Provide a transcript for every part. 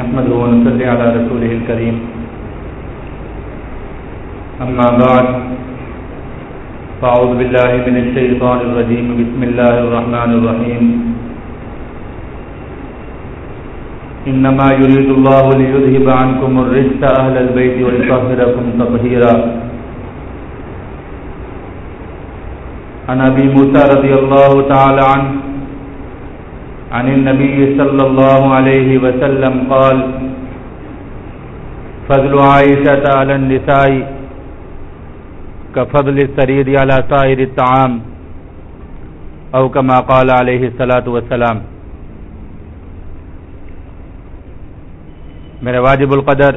نحمده ونصلي على رسوله الكريم. أما بعد، فأعوذ بالله من الشيطان الرجيم. بسم الله الرحمن الرحيم. إنما يريد الله ليذهب عنكم الرجس أهل البيت ويطهركم تطهيرا. عن أبي موسى رضي الله تعالى عنه عن النبي صلى الله عليه وسلم قال، فضل عائشة على النساء، كفضل السرير على سائر الطعام او كما قال عليه الصلاة والسلام. میرے واجب القدر،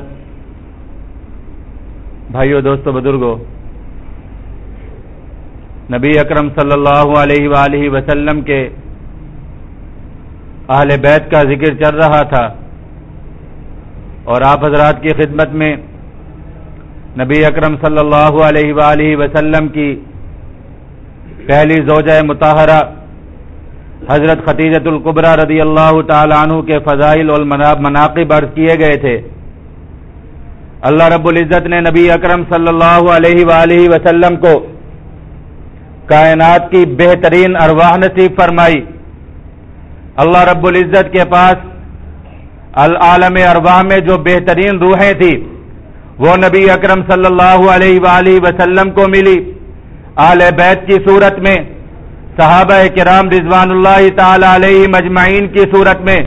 بھائیو، دوستو، بزرگو، نبی اکرم صلی اللہ علیہ وآلہ وسلم کے اہل بیت کا ذکر چل رہا تھا اور آپ حضرات کی خدمت میں نبی اکرم صلی اللہ علیہ وآلہ وسلم کی پہلی زوجہ متحرہ حضرت ختیجت القبرہ رضی اللہ تعالی عنہ کے فضائل مناقب عرض کیے گئے تھے۔ اللہ رب العزت نے نبی اکرم صلی اللہ علیہ وآلہ وسلم کو کائنات کی بہترین ارواح نصیب فرمائی۔ اللہ رب العزت کے پاس العالم ارواح میں جو بہترین روحیں تھیں، وہ نبی اکرم صلی اللہ علیہ وآلہ وسلم کو ملی۔ آل بیت کی صورت میں، صحابہ کرام رضوان اللہ تعالی علیہ مجمعین کی صورت میں،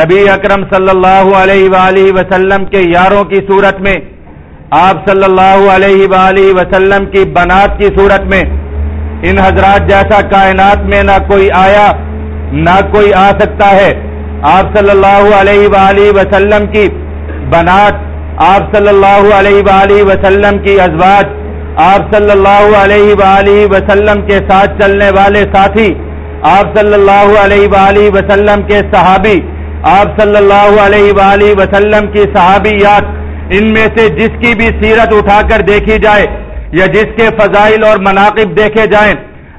نبی اکرم صلی اللہ علیہ وآلہ وسلم کے یاروں کی صورت میں، آپ صلی اللہ علیہ وآلہ وسلم کی بنات کی صورت میں۔ ان حضرات جیسا کائنات میں نہ کوئی آیا نہ کوئی آ سکتا ہے۔ آپ صلی اللہ علیہ وآلہ وسلم کی بنات، آپ صلی اللہ علیہ وآلہ وسلم کی ازواج، آپ صلی اللہ علیہ وآلہ وسلم کے ساتھ چلنے والے ساتھی، آپ صلی اللہ علیہ وآلہ وسلم کے صحابی، آپ صلی اللہ علیہ وآلہ وسلم کی صحابیات، ان میں سے جس کی بھی سیرت اٹھا کر دیکھی جائے یا جس کے فضائل اور مناقب دیکھے جائیں،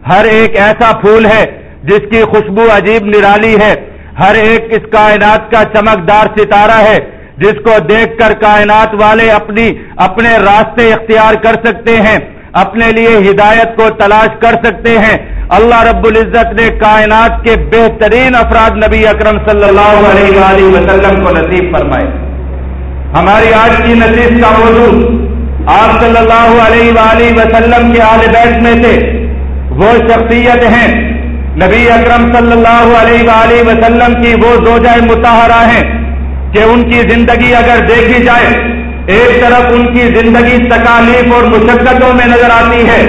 ہر ایک ایسا پھول ہے جس کی خوشبو عجیب نرالی ہے۔ ہر ایک اس کائنات کا چمکدار ستارہ ہے۔ جس کو دیکھ کر کائنات والے اپنی اپنے راستے اختیار کر سکتے ہیں۔ اپنے لیے ہدایت کو تلاش کر سکتے ہیں۔ اللہ رب العزت نے کائنات کے بہترین افراد نبی اکرم صلی اللہ علیہ وآلہ وسلم کو نصیب فرمائے۔ ہماری آج کی نصیب کا موضوع آپ صلی اللہ علیہ وآلہ وسلم کے آل بیت میں سے وہ شخصیت ہیں نبی اکرم صلی اللہ علیہ وآلہ وسلم کی وہ زوجہ متحرہ ہیں کہ ان کی زندگی اگر دیکھی جائے، ایک طرف ان کی زندگی تکالیف اور مشقتوں میں نظر آتی ہے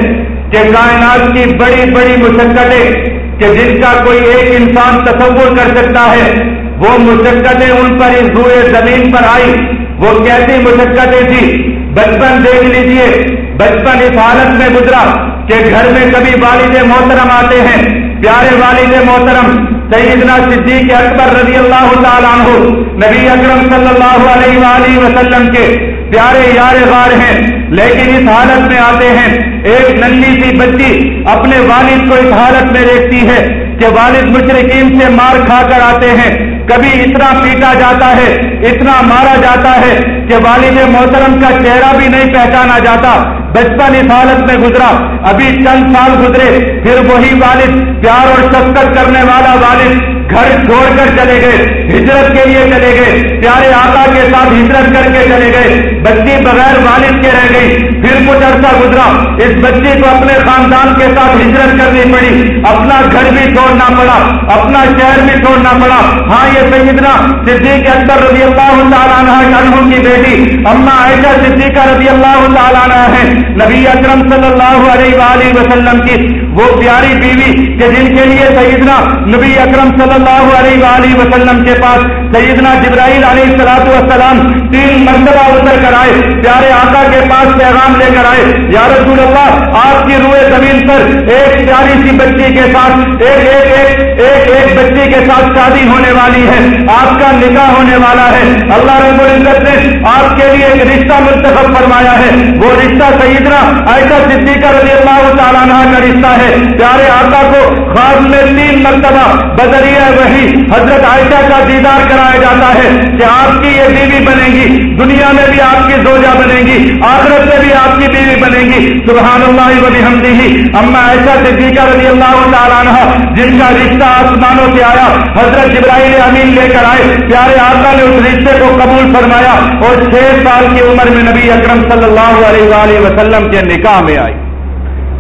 کہ کائنات کی بڑی بڑی مشقتیں کہ جن کا کوئی ایک انسان تصور کر سکتا ہے، وہ مشقتیں ان پر اس روئے زمین پر آئی۔ وہ کیسی مشقتیں تھی بچپن دیکھ لیجیے۔ بچپن اس حالت میں گزرا کہ گھر میں کبھی والد محترم آتے ہیں۔ پیارے والد محترم، سیدنا صدیق اکبر رضی اللہ تعالیٰ عنہ، نبی اکرم صلی اللہ علیہ وآلہ وسلم کے پیارے یار غار ہیں، لیکن اس حالت میں آتے ہیں، ایک ننی سی بچی اپنے والد کو اس حالت میں دیکھتی ہے۔ کہ والد مشرقین سے مار کھا کر آتے ہیں، کبھی اتنا پیٹا جاتا ہے، اتنا مارا جاتا ہے کہ والد محترم کا چہرہ بھی نہیں پہچانا جاتا۔ بچپن اس حالت میں گزرا۔ ابھی چند سال گزرے، پھر وہی والد پیار اور شفقت کرنے والا والد گھر چھوڑ کر چلے گئے، ہجرت کے لیے چلے گئے، پیارے آقا کے ساتھ ہجرت کر کے چلے گئے، بچی بغیر والد کے رہ گئی، پھر کچھ عرصہ گزرا، اس بچی کو اپنے خاندان کے ساتھ ہجرت کرنی پڑی، اپنا گھر بھی چھوڑنا پڑا، اپنا شہر بھی چھوڑنا پڑا۔ ہاں یہ سیدنا صدیق اکبر رضی اللہ تعالیٰ عنہ کی بیٹی، اما عائشہ صدیقہ رضی اللہ تعالیٰ ہے، نبی اکرم صلی اللہ علیہ وآلہ وسلم کی۔ وہ پیاری بیوی کہ جن کے لیے سیدنا نبی اکرم صلی اللہ علیہ وآلہ وسلم کے پاس سیدنا جبرائیل علیہ السلاط والسلام تین مرتبہ اتر کر آئے، پیارے آقا کے پاس پیغام لے کر آئے، یا رسول اللہ، آپ کی روئے زمین پر ایک پیاری سی بچی کے ساتھ، ایک ایک ایک ایک ایک بچی کے ساتھ شادی ہونے والی ہے، آپ کا نکاح ہونے والا ہے۔ اللہ رب العزت نے آپ کے لیے ایک رشتہ منتخب فرمایا ہے۔ وہ رشتہ سیدنا ایسا صدیقہ رضی اللہ تعالیٰ کا رشتہ ہے۔ ہے پیارے آقا کو خواب میں تین مرتبہ بدریہ وہی حضرت عائشہ کا دیدار کرایا جاتا ہے کہ آپ کی یہ بیوی بنے گی، دنیا میں بھی آپ کی زوجہ بنے گی، آخرت میں بھی آپ کی بیوی بنے گی۔ سبحان اللہ وبی حمدی ہی اما ایسا صدیقہ رضی اللہ تعالیٰ عنہ، جن کا رشتہ آسمانوں سے آیا، حضرت جبرائیل امین لے کر آئے۔ پیارے آقا نے اس رشتے کو قبول فرمایا اور چھ سال کی عمر میں نبی اکرم صلی اللہ علیہ وآلہ وسلم کے نکاح میں آئی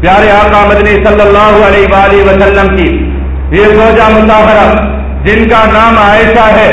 پیارے آقا مدنی صلی اللہ علیہ وآلہ وسلم کی، یہ زوجہ مسافرہ جن کا نام عائشہ ہے،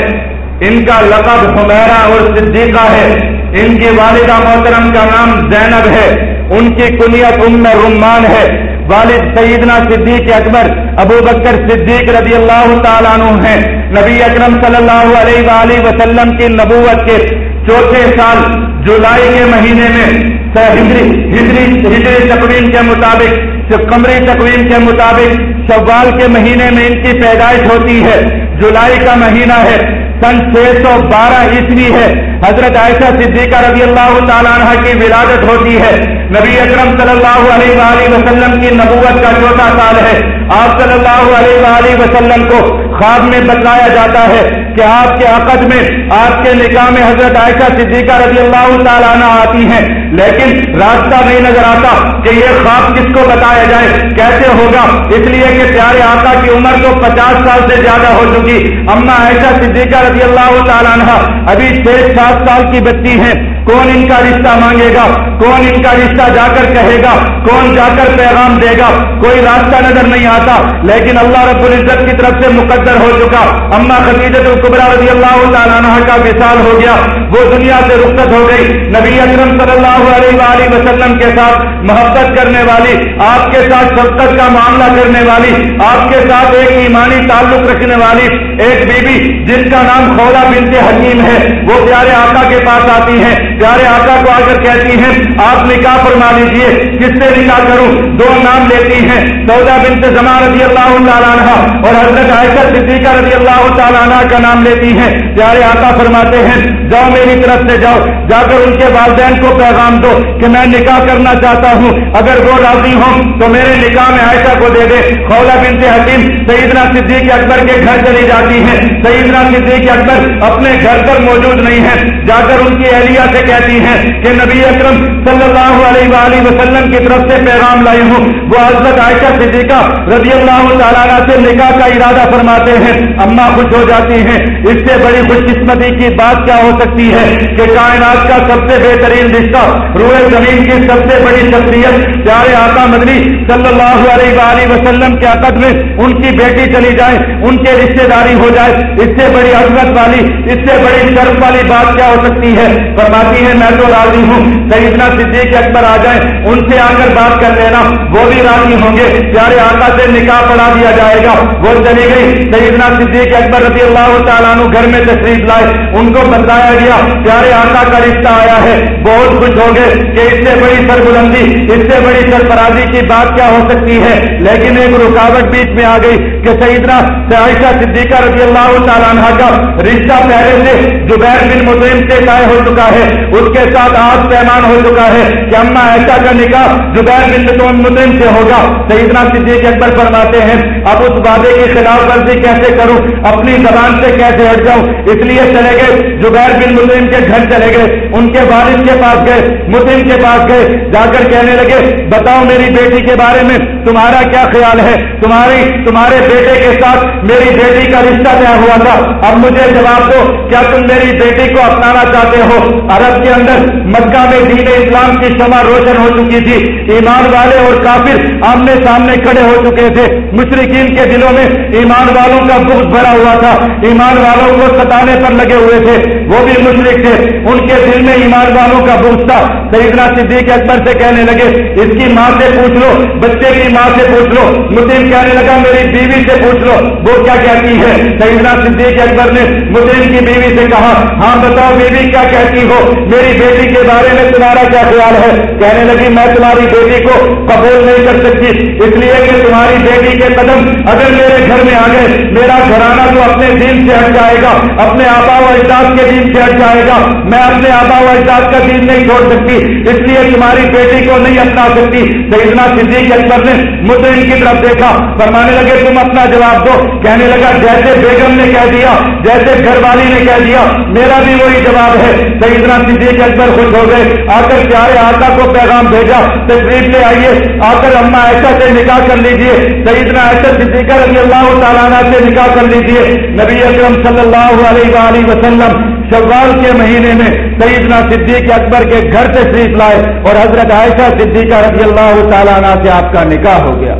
ان کا لقب حمیرہ اور صدیقہ ہے، ان کی والدہ محترم کا نام زینب ہے، ان کی کنیت ام رمان ہے۔ والد سیدنا صدیق اکبر، ابو بکر صدیق رضی اللہ تعالیٰ عنہ ہیں۔ نبی اکرم صلی اللہ علیہ وآلہ وسلم کی نبوت کے چوتھے سال جولائی کے مہینے میں ہجری تقویم کے مطابق قمری تقویم کے مطابق شوال کے مہینے میں ان کی پیدائش ہوتی ہے، جولائی کا مہینہ ہے، سن چھ سو بارہ عیسوی ہے۔ حضرت عائشہ صدیقہ رضی اللہ تعالیٰ عنہ کی ولادت ہوتی ہے۔ نبی اکرم صلی اللہ علیہ وآلہ وسلم کی نبوت کا چوتھا سال ہے۔ آپ صلی اللہ علیہ وآلہ وسلم کو خواب میں بتلایا جاتا ہے۔ کہ آپ کے عقد میں، آپ کے نکاح میں حضرت عائشہ صدیقہ رضی اللہ تعالیٰ عنہ آتی ہیں۔ لیکن راستہ نہیں نظر آتا کہ یہ خواب کس کو بتایا جائے۔ کیسے ہوگا؟ اس لیے کہ پیارے آقا کی عمر تو پچاس سال سے زیادہ ہو چکی۔ اما عائشہ صدیقہ رضی اللہ تعالیٰ عنہ ابھی چھ سات سال کی بچی ہیں۔ کون ان کا رشتہ مانگے گا؟ کون ان کا رشتہ جا کر کہے گا؟ کون جا کر پیغام دے گا؟ کوئی راستہ نظر نہیں آتا، لیکن اللہ رب العزت کی طرف سے مقدر ہو چکا۔ اما خدیجت القبرا رضی اللہ تعالیٰ عنہ کا وصال ہو گیا۔ وہ دنیا سے رخصت ہو گئی۔ نبی اکرم صلی اللہ علیہ وآلہ وسلم کے ساتھ محبت کرنے والی، آپ کے ساتھ شفقت کا معاملہ کرنے والی، آپ کے ساتھ ایک ایمانی تعلق رکھنے والی ایک بیوی بی جن کا نام خولا بنت حکیم ہے، وہ پیارے آقا کے پاس آتی ہیں۔ پیارے آقا کو آ کر کہتی ہیں، آپ نکاح فرما لیجیے کس سے نکاح کروں؟ دو نام لیتی ہیں، سودا بنت زمان رضی اللہ تعالیٰ عنہ اور حضرت عائشہ صدیقہ رضی اللہ تعالیٰ عنہ کا نام لیتی ہیں۔ پیارے آقا فرماتے ہیں، جاؤ میری طرف سے جاؤ، جا کر ان کے والدین کو پیغام دو کہ میں نکاح کرنا چاہتا ہوں۔ اگر وہ راضی ہوں تو میرے نکاح میں عائشہ کو دے دے۔ خولا بنت حکیم، سیدنا صدیق اکبر کے گھر چلی جاتی ہیں۔ سیدنا صدیق اکبر اپنے گھر پر موجود نہیں ہے جا کر ان کی اہلیہ سے کہتی ہیں کہ نبی اکرم صلی اللہ علیہ وآلہ وسلم کی طرف سے پیغام لائی ہوں۔ وہ حضرت عائشہ صدیقہ رضی اللہ تعالیٰ سے نکاح کا ارادہ فرماتے ہیں۔ اما خوش ہو جاتی ہیں۔ اس سے بڑی خوش قسمتی کی بات کیا ہو سکتی ہے کہ کائنات کا سب سے بہترین رشتہ، روئے زمین کی سب سے بڑی شخصیت، پیارے آقا مدنی صلی اللہ علیہ وآلہ وسلم کے عقد میں ان کی بیٹی چلی جائے، ان کے رشتے داری ہو جائے۔ اس سے بڑی عظمت والی، اس سے بڑی شرف والی بات کیا ہو سکتی ہے؟ فرماتی ہے میں تو راضی ہوں۔ سیدنا صدیق اکبر آ جائیں، ان سے آ کر بات کر لینا، وہ بھی راضی ہوں گے۔ پیارے آقا سے نکاح پڑھا دیا جائے گا۔ وہ چلی گئی۔ سیدنا صدیق اکبر رضی اللہ تعالیٰ عنہ گھر میں تشریف لائے، ان کو بتایا گیا، پیارے آقا کا رشتہ آیا ہے، بہت خوش ہو گئے کہ اس سے بڑی سربلندی اس سے بڑی سرفرازی کی بات کیا ہو سکتی ہے، لیکن ایک رکاوٹ بیچ میں آ گئی کہ سیدنا عائشہ صدیقہ رضی اللہ تعالیٰ عنہ کا رشتہ پہلے سے زبیر بن مسلم سے طے ہو چکا ہے۔ اس کے ساتھ آج پیمان ہو چکا ہے کہ اما ایسا کا نکاح زبیر بن مسلم سے ہوگا۔ سیدنا صدیق اکبر فرماتے ہیں، اب اس وعدے کی خلاف ورزی کیسے کروں؟ اپنی زبان سے کیسے ہٹ جاؤں؟ اس لیے چلے گئے۔ زبیر بن مسلم کے گھر چلے گئے۔ ان کے والد کے پاس گئے مسلم کے پاس گئے۔ جا کر کہنے لگے، بتاؤ میری بیٹی کے بارے میں تمہارا کیا خیال ہے؟ تمہاری، تمہارے بیٹے کے ساتھ میری بیٹی کا رشتہ طے ہوا تھا۔ اب مجھے جواب دو، کیا تم میری بیٹی کو اپنانا چاہتے ہو؟ عرب کے اندر مکہ میں دین اسلام کی شمع روشن ہو چکی تھی۔ ایمان والے اور کافر آمنے سامنے کھڑے ہو چکے تھے۔ مشرقین کے دلوں میں ایمان والوں کا بخت بھرا ہوا تھا۔ ایمان والوں کو ستانے پر لگے ہوئے تھے۔ وہ بھی مشرق تھے۔ ان کے دل میں ایمان والوں کا بخت تھا۔ سیدنا صدیق اکبر سے کہنے لگے، اس کی ماں سے پوچھ لو، بچے کی ماں سے پوچھ لو۔ مسلم کہنے لگا، میری بیوی سے پوچھ لو، وہ کیا کہتی ہے؟ سیدنا صدیق اکبر نے مسلم کی بیوی سے کہا کہا ہاں بتاؤ بیوی کیا کہتی ہو؟ میری بیٹی کے بارے میں تمہارا کیا خیال ہے؟ کہنے لگی، میں تمہاری بیٹی کو قبول نہیں کر سکتی، اس لیے کہ تمہاری بیٹی کے قدم اگر میرے گھر میں آ گئے، میرا گھرانہ تو اپنے دین سے ہٹ جائے گا، اپنے آبا و اجداد کے دین سے ہٹ جائے گا، میں اپنے آبا و اجداد کا دین نہیں چھوڑ سکتی، اس لیے تمہاری بیٹی کو نہیں اپنا سکتی۔ سیدنا صدیق اکبر نے مجھے ان کی طرف دیکھا، فرمانے لگے، تم اپنا جواب دو۔ کہنے لگا، جیسے بیگم نے کہہ دیا، جیسے گھر والی نے کہہ دیا، میرا بھی وہی جواب ہے۔ سیدنا صدیق اکبر خوش ہو گئے۔ آ کر پیارے آقا کو پیغام بھیجا، تشریف لے آئیے۔ آ کر اما ایسا سے نکاح کر لیجیے سیدنا ایسا صدیقہ رضی اللہ تعالیٰ سے نکاح کر لیجیے نبی اکرم صلی اللہ علیہ وآلہ وسلم شوال کے مہینے میں سیدنا صدیق اکبر کے گھر سے شریف لائے اور حضرت عائشہ صدیقہ رضی اللہ تعالیٰ سے آپ کا نکاح ہو گیا۔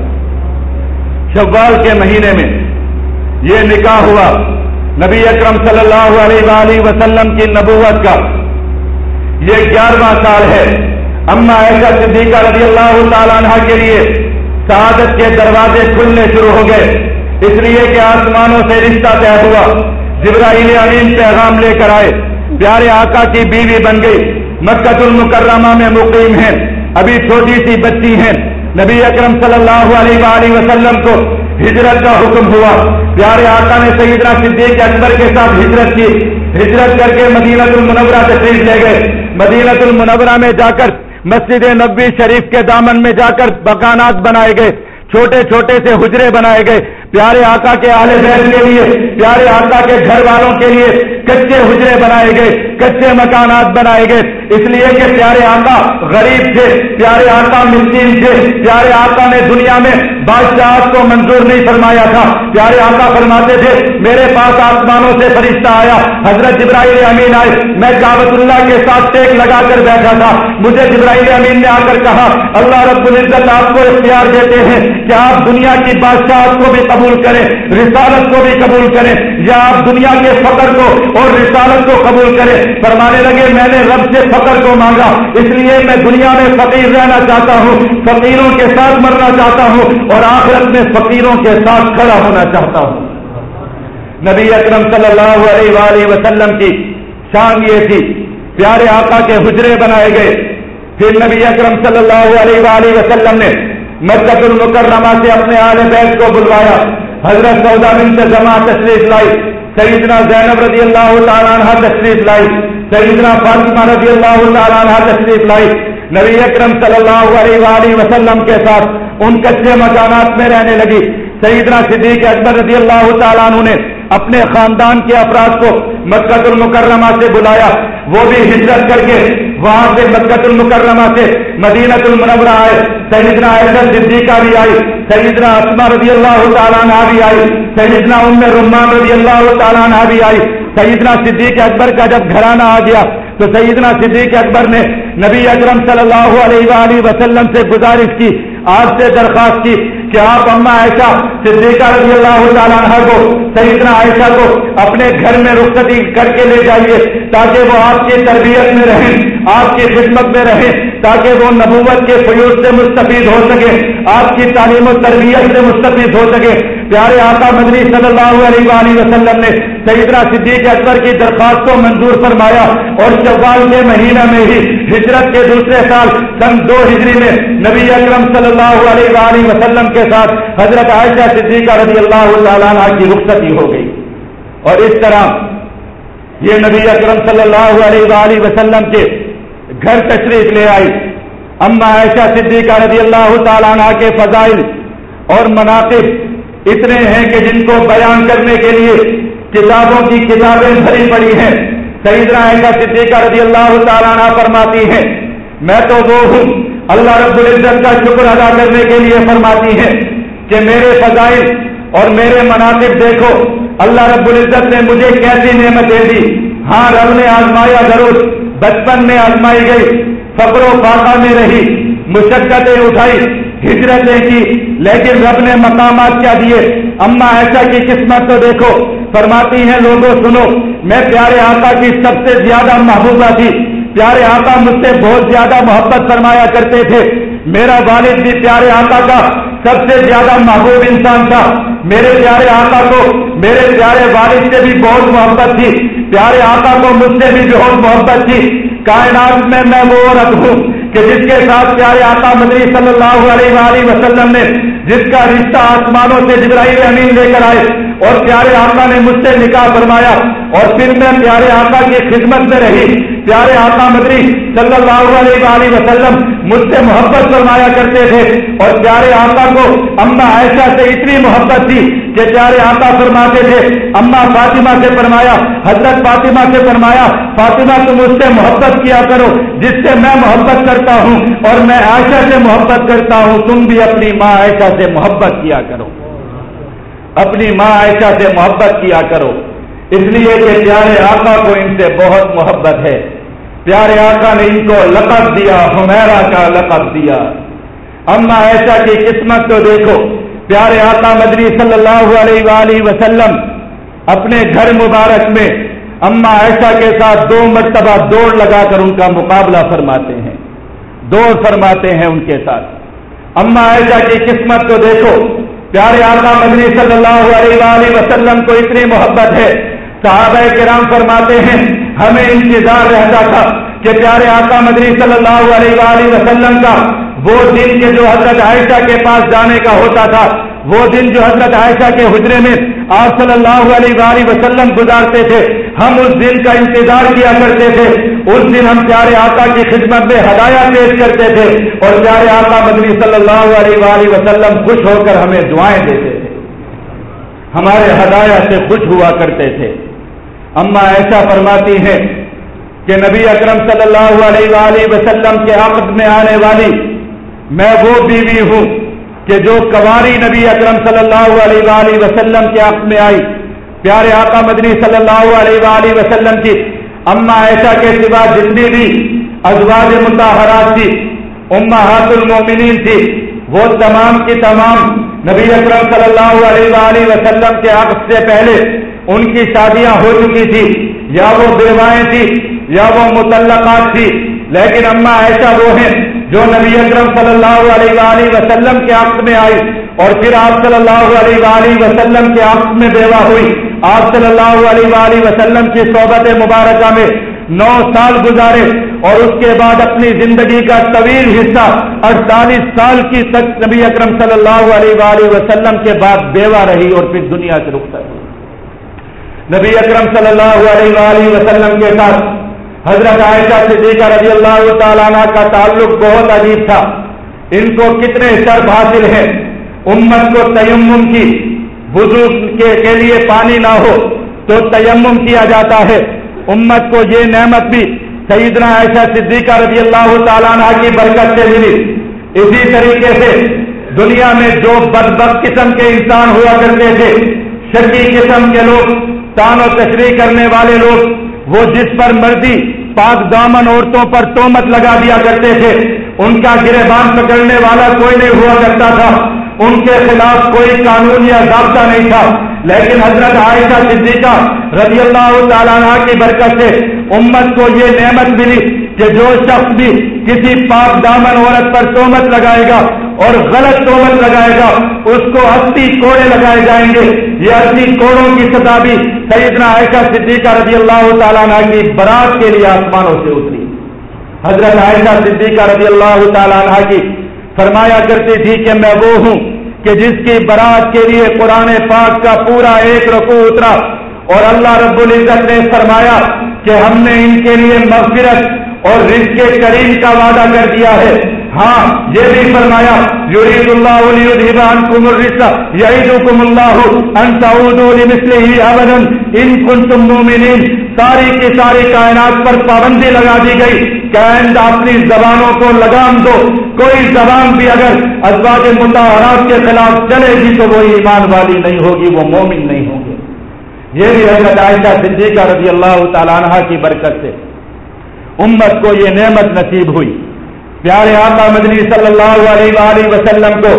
شوال کے مہینے میں یہ نکاح ہوا۔ نبی اکرم صلی اللہ علیہ وآلہ وسلم کی نبوت کا۔ یہ گیارہواں سال ہے۔ اما ایسا صدیقہ رضی اللہ تعالیٰ عنہ کے لیے شہادت کے دروازے کھلنے شروع ہو گئے۔ اس لیے کہ آسمانوں سے رشتہ طے ہوا۔ جبرائیل امین پیغام لے کر آئے۔ پیارے آقا کی بیوی بن گئی۔ مکت المکرمہ میں مقیم ہیں۔ ابھی چھوٹی سی بچی ہیں۔ نبی اکرم صلی اللہ علیہ وآلہ وسلم کو ہجرت کا حکم ہوا۔ پیارے آقا نے سیدنا صدیق اکبر کے ساتھ ہجرت کی۔ ہجرت کر کے مدینہ المنورہ تشریف لے گئے۔ مدینہ المنورہ میں جا کر مسجد نبوی شریف کے دامن میں جا کر مکانات بنائے گئے۔ چھوٹے چھوٹے سے حجرے بنائے گئے۔ پیارے آقا کے آلے بہن کے لیے، پیارے آقا کے گھر والوں کے لیے کچے حجرے بنائے گئے، کچے مکانات بنائے گئے۔ اس لیے کہ پیارے آقا غریب تھے، پیارے آقا مسکین تھے، پیارے آقا نے دنیا میں بادشاہ کو منظور نہیں فرمایا تھا۔ پیارے آقا فرماتے تھے، میرے پاس آسمانوں سے فرشتہ آیا، حضرت جبرائیل امین آئے۔ میں کابت اللہ کے ساتھ ٹیک لگا کر بیٹھا تھا۔ مجھے جبرائیل امین نے آ کر کہا، اللہ رب العزت آپ کو اختیار دیتے ہیں کہ آپ دنیا کی بادشاہ کو بھی قبول کریں، رسالت کو بھی قبول کریں۔ یا آپ دنیا کے فقر کو اور رسالت کو قبول کریں۔ فرمانے لگے، میں نے رب سے فقر کو مانگا، اس لیے میں دنیا میں فقیر رہنا چاہتا ہوں، فقیروں کے ساتھ مرنا چاہتا ہوں اور آخرت میں فقیروں کے ساتھ کھڑا ہونا چاہتا ہوں۔ نبی اکرم صلی اللہ علیہ وآلہ وسلم کی شان یہ تھی، پیارے آقا کے حجرے بنائے گئے۔ پھر نبی اکرم صلی اللہ علیہ وآلہ وسلم نے مسجد المکرمہ سے اپنے آل بیت کو بلوایا۔ حضرت سودا بن سے جمع تشریف لائی۔ سیدنا زینب رضی اللہ تعالیٰ عنہ تشریف لائی۔ سیدنا فاطمہ رضی اللہ تعالیٰ عنہ تشریف لائی۔ نبی اکرم صلی اللہ علیہ وآلہ وسلم کے ساتھ ان کچے مکانات میں رہنے لگی۔ سیدنا صدیق اکبر رضی اللہ تعالیٰ عنہ نے اپنے خاندان کے افراد کو مکت المکرمہ سے بلایا۔ وہ بھی ہجرت کر کے وہاں سے مکت المکرمہ سے مدینت المنورہ آئے۔ سیدنا ایسا صدیقہ بھی آئی۔ سیدنا اسما رضی اللہ تعالیٰ عنہ بھی آئی۔ سیدنا ام رحمان رضی اللہ تعالیٰ عنہ بھی آئی۔ سیدنا صدیق اکبر کا جب گھرانہ آ گیا تو سیدنا صدیق اکبر نے نبی اکرم صلی اللہ علیہ وآلہ وسلم سے گزارش کی، آج سے درخواست کی کہ آپ اما عائشہ، صدیقہ رضی اللہ تعالیٰ عنہ کو، سیدنا عائشہ کو اپنے گھر میں رخصتی کر کے لے جائیے تاکہ وہ آپ کی تربیت میں رہیں، آپ کی خدمت میں رہیں۔ تاکہ وہ نبوت کے فیوز سے مستفید ہو سکے، آپ کی تعلیم و تربیت سے مستفید ہو سکے۔ پیارے آقا مدنی صلی اللہ علیہ وآلہ وسلم نے سیدنا صدیق اکبر کی درخواست کو منظور فرمایا اور شوال کے مہینہ میں ہی ہجرت کے دوسرے سال سن دو ہجری میں نبی اکرم صلی اللہ علیہ وآلہ وسلم کے ساتھ حضرت عائشہ صدیقہ رضی اللہ تعالیٰ کی رخصتی ہو گئی۔ اور اس طرح یہ نبی اکرم صلی اللہ علیہ وآلہ وسلم کے گھر تشریف لے آئی۔ اما عائشہ صدیقہ رضی اللہ تعالیٰ عنہ کے فضائل اور مناقب اتنے ہیں کہ جن کو بیان کرنے کے لیے کتابوں کی کتابیں بھری پڑی ہیں۔ سیدنا ایسا صدیقہ رضی اللہ تعالیٰ عنہ فرماتی ہیں، میں تو وہ ہوں، اللہ رب العزت کا شکر ادا کرنے کے لیے فرماتی ہیں کہ میرے فضائل اور میرے مناسب دیکھو، اللہ رب العزت نے مجھے کیسی نعمتیں دی۔ ہاں رب نے آزمایا ضرور۔ بچپن میں آزمائی گئی، فقر و فاقہ میں رہی، مشقتیں اٹھائی، ہجرتیں کی، لیکن رب نے مقامات کیا دیے۔ اما ایسا کی قسمت تو دیکھو، فرماتی ہیں لوگوں، سنو، میں پیارے آقا کی سب سے زیادہ محبوبہ تھی۔ پیارے آقا مجھ سے بہت زیادہ محبت فرمایا کرتے تھے۔ میرا والد بھی پیارے آقا کا سب سے زیادہ محبوب انسان تھا۔ میرے پیارے آقا کو، میرے پیارے والد سے بھی بہت محبت تھی۔ پیارے آقا کو مجھ سے بھی بہت محبت تھی۔ کائنات میں میں وہ عورت ہوں کہ جس کے ساتھ پیارے آقا مدری صلی اللہ علیہ وآلہ وسلم نے، جس کا رشتہ آسمانوں سے جبرائیل امین لے کر آئے اور پیارے آقا نے مجھ سے نکاح فرمایا اور پھر میں پیارے آقا کی خدمت میں رہی۔ پیارے آقا مدری صلی اللہ علیہ وآلہ وسلم مجھ سے محبت فرمایا کرتے تھے اور پیارے آقا کو اما ایسا سے اتنی محبت تھی کہ پیارے آقا فرماتے تھے، اما فاطمہ سے فرمایا، حضرت فاطمہ سے فرمایا، فاطمہ تم مجھ سے محبت کیا کرو، جس سے میں محبت کرتا ہوں اور میں عائشہ سے محبت کرتا ہوں، تم بھی اپنی ماں عائشہ سے محبت کیا کرو۔ اپنی ماں عائشہ سے محبت کیا کرو۔ اس لیے کہ پیارے آقا کو ان سے بہت محبت ہے۔ پیارے آقا نے ان کو لقب دیا ہمیرا کا لقب دیا۔ اما ایسا کی قسمت تو دیکھو، پیارے آقا مدنی صلی اللہ علیہ وآلہ وسلم اپنے گھر مبارک میں اما ایسا کے ساتھ دو مرتبہ دوڑ لگا کر ان کا مقابلہ فرماتے ہیں۔ دوڑ فرماتے ہیں ان کے ساتھ۔ اما ایسا کی قسمت تو دیکھو، پیارے آقا مدنی صلی اللہ علیہ وآلہ وسلم کو اتنی محبت ہے، صحابہ کرام فرماتے ہیں ہمیں انتظار رہتا تھا کہ پیارے آقا مدری صلی اللہ علیہ وآلہ وسلم کا وہ دن کے جو حضرت عائشہ کے پاس جانے کا ہوتا تھا، وہ دن جو حضرت عائشہ کے حجرے میں آپ صلی اللہ علیہ وآلہ وسلم گزارتے تھے، ہم اس دن کا انتظار کیا کرتے تھے۔ اس دن ہم پیارے آقا کی خدمت میں ہدایہ پیش کرتے تھے اور پیارے آقا مدنی صلی اللہ علیہ وآلہ وسلم خوش ہو کر ہمیں دعائیں دیتے تھے۔ ہمارے ہدایہ سے خوش ہوا کرتے تھے۔ اما ایسا فرماتی ہے کہ نبی اکرم صلی اللہ علیہ وآلہ وسلم کے عقد میں آنے والی میں وہ بیوی ہوں کہ جو کواری نبی اکرم صلی اللہ علیہ وآلہ وسلم کے عقد میں آئی۔ پیارے آقا مدنی صلی اللہ علیہ وآلہ وسلم کی اما ایسا کے سوا جتنی بھی ازواج متحرات تھی، امہات المومنین تھی، وہ تمام کی تمام نبی اکرم صلی اللہ علیہ وآلہ وسلم کے عقد سے پہلے ان کی شادیاں ہو چکی تھی، یا وہ بیوائیں تھی یا وہ متعلقات تھی لیکن اما ایسا وہ ہیں جو نبی اکرم صلی اللہ علیہ وآلہ وسلم کے عقد میں آئی اور پھر آپ صلی اللہ علیہ وآلہ وسلم کے عقد میں بیوہ ہوئی۔ آپ صلی اللہ علیہ وآلہ وسلم کی صحبت مبارکہ میں نو سال گزارے اور اس کے بعد اپنی زندگی کا طویل حصہ اڑتالیس سال کی تک نبی اکرم صلی اللہ علیہ وآلہ وسلم کے بعد بیوہ رہی اور پھر دنیا سے رخصت ہوئی نبی اکرم صلی اللہ علیہ وآلہ وسلم کے ساتھ حضرت عائشہ صدیقہ رضی اللہ تعالیٰ عنہ کا تعلق بہت عجیب تھا۔ ان کو کتنے شرف حاصل ہیں؟ امت کو تیمم کی وضو کے لیے پانی نہ ہو تو تیمم کیا جاتا ہے؟ امت کو یہ نعمت بھی سیدنا عائشہ صدیقہ رضی اللہ تعالیٰ عنہ کی برکت سے ملی۔ اسی طریقے سے دنیا میں جو بد قسم کے انسان ہوا کرتے تھے شکی قسم کے لوگ تان و تشریح کرنے والے لوگ، وہ جس پر مرضی پاک دامن عورتوں پر تومت لگا دیا کرتے تھے، ان کا گربان پکڑنے والا کوئی نہیں ہوا کرتا تھا۔ ان کے خلاف کوئی قانون یا ضابطہ نہیں تھا۔ لیکن حضرت عائشہ صدیقہ رضی اللہ تعالیٰ کی برکت سے امت کو یہ نعمت ملی کہ جو شخص بھی کسی پاک دامن عورت پر تومت لگائے گا اور غلط تومت لگائے گا، اس کو اسی کوڑے لگائے جائیں گے۔ یہ اسی کوڑوں کی سزا بھی سیدنا عائشہ صدیقہ رضی اللہ تعالیٰ عنہ کی برات کے لیے آسمانوں سے اتری۔ حضرت عائشہ صدیقہ رضی اللہ تعالیٰ عنہ کی فرمایا کرتی تھی کہ میں وہ ہوں کہ جس کی برات کے لیے قرآن پاک کا پورا ایک رکو اترا اور اللہ رب العزت نے فرمایا کہ ہم نے ان کے لیے مغفرت اور رزق کریم کا وعدہ کر دیا ہے۔ ہاں یہ بھی فرمایا یرید اللہ لیذهب عنکم الرجس یعیدکم اللہ ان تعودوا لمثله ابدا، ان کنتم مؤمنین ساری کی ساری کائنات پر پابندی لگا دی گئی۔ کہ آئندہ اپنی زبانوں کو لگام دو۔ کوئی زبان بھی اگر ازواج متحرات کے خلاف چلے گی تو وہ ایمان والی نہیں ہوگی، وہ مومن نہیں ہوگی یہ بھی حضرت عائشہ صدیقہ رضی اللہ تعالیٰ عنہ کی برکت سے۔ امت کو یہ نعمت نصیب ہوئی۔ پیارے آقا مدنی صلی اللہ علیہ وآلہ وسلم کو،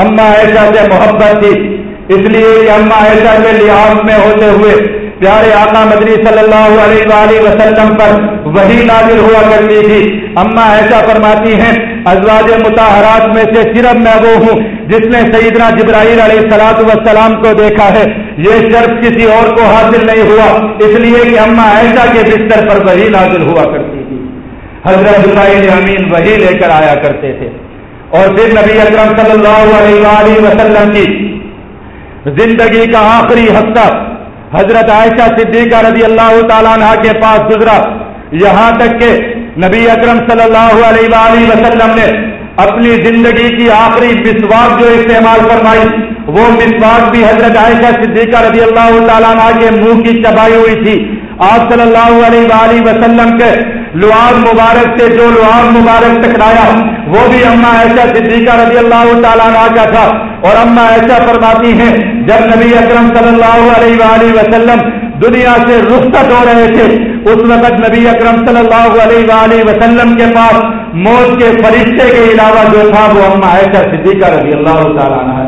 اما ایسا سے محبت تھی، اس لیے کہ اما ایسا کے لحاظ میں ہوتے ہوئے پیارے آقا مدنی صلی اللہ علیہ وآلہ وسلم پر وہی نازل ہوا کرتی تھی۔ اما ایسا فرماتی ہیں، ازواج متحرات میں سے صرف میں وہ ہوں جس نے سیدنا جبرائیل علیہ سلاط وسلام کو دیکھا ہے۔ یہ شرط کسی اور کو حاصل نہیں ہوا، اس لیے کہ اما ایسا کے بستر پر وہی نازل ہوا کرتی۔ حضرت امین وہی لے کر آیا کرتے تھے۔ اور پھر نبی اکرم صلی اللہ علیہ وسلم کی زندگی کا آخری ہفتہ حضرت عائشہ صدیقہ رضی اللہ تعالیٰ عنہ کے پاس گزرا۔ یہاں تک کہ نبی اکرم صلی اللہ علیہ وسلم نے اپنی زندگی کی آخری مسواک جو استعمال فرمائی، وہ مسواک بھی حضرت عائشہ صدیقہ رضی اللہ تعالیٰ عنہ کے منہ کی چبائی ہوئی تھی۔ آپ صلی اللہ علیہ وسلم کے لعاب مبارک سے جو لعاب مبارک ٹکرایا وہ بھی اما ایسا صدیقہ رضی اللہ تعالیٰ عنہ کا تھا۔ اور اما ایسا فرماتی ہیں، جب نبی اکرم صلی اللہ علیہ وآلہ وسلم دنیا سے رخصت ہو رہے تھے، اس وقت نبی اکرم صلی اللہ علیہ وآلہ وسلم کے پاس موت کے فرشتے کے علاوہ جو تھا، وہ اما ایسا صدیقہ رضی اللہ تعالیٰ عنہ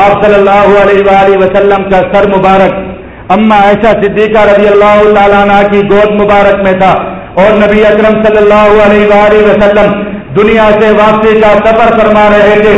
آپ صلی اللہ علیہ وآلہ وسلم کا سر مبارک اما ایسا صدیقہ رضی اللہ تعالیٰ عنہ کی گود مبارک میں تھا۔ اور نبی اکرم صلی اللہ علیہ وآلہ وسلم دنیا سے واپسی کا سفر فرما رہے تھے۔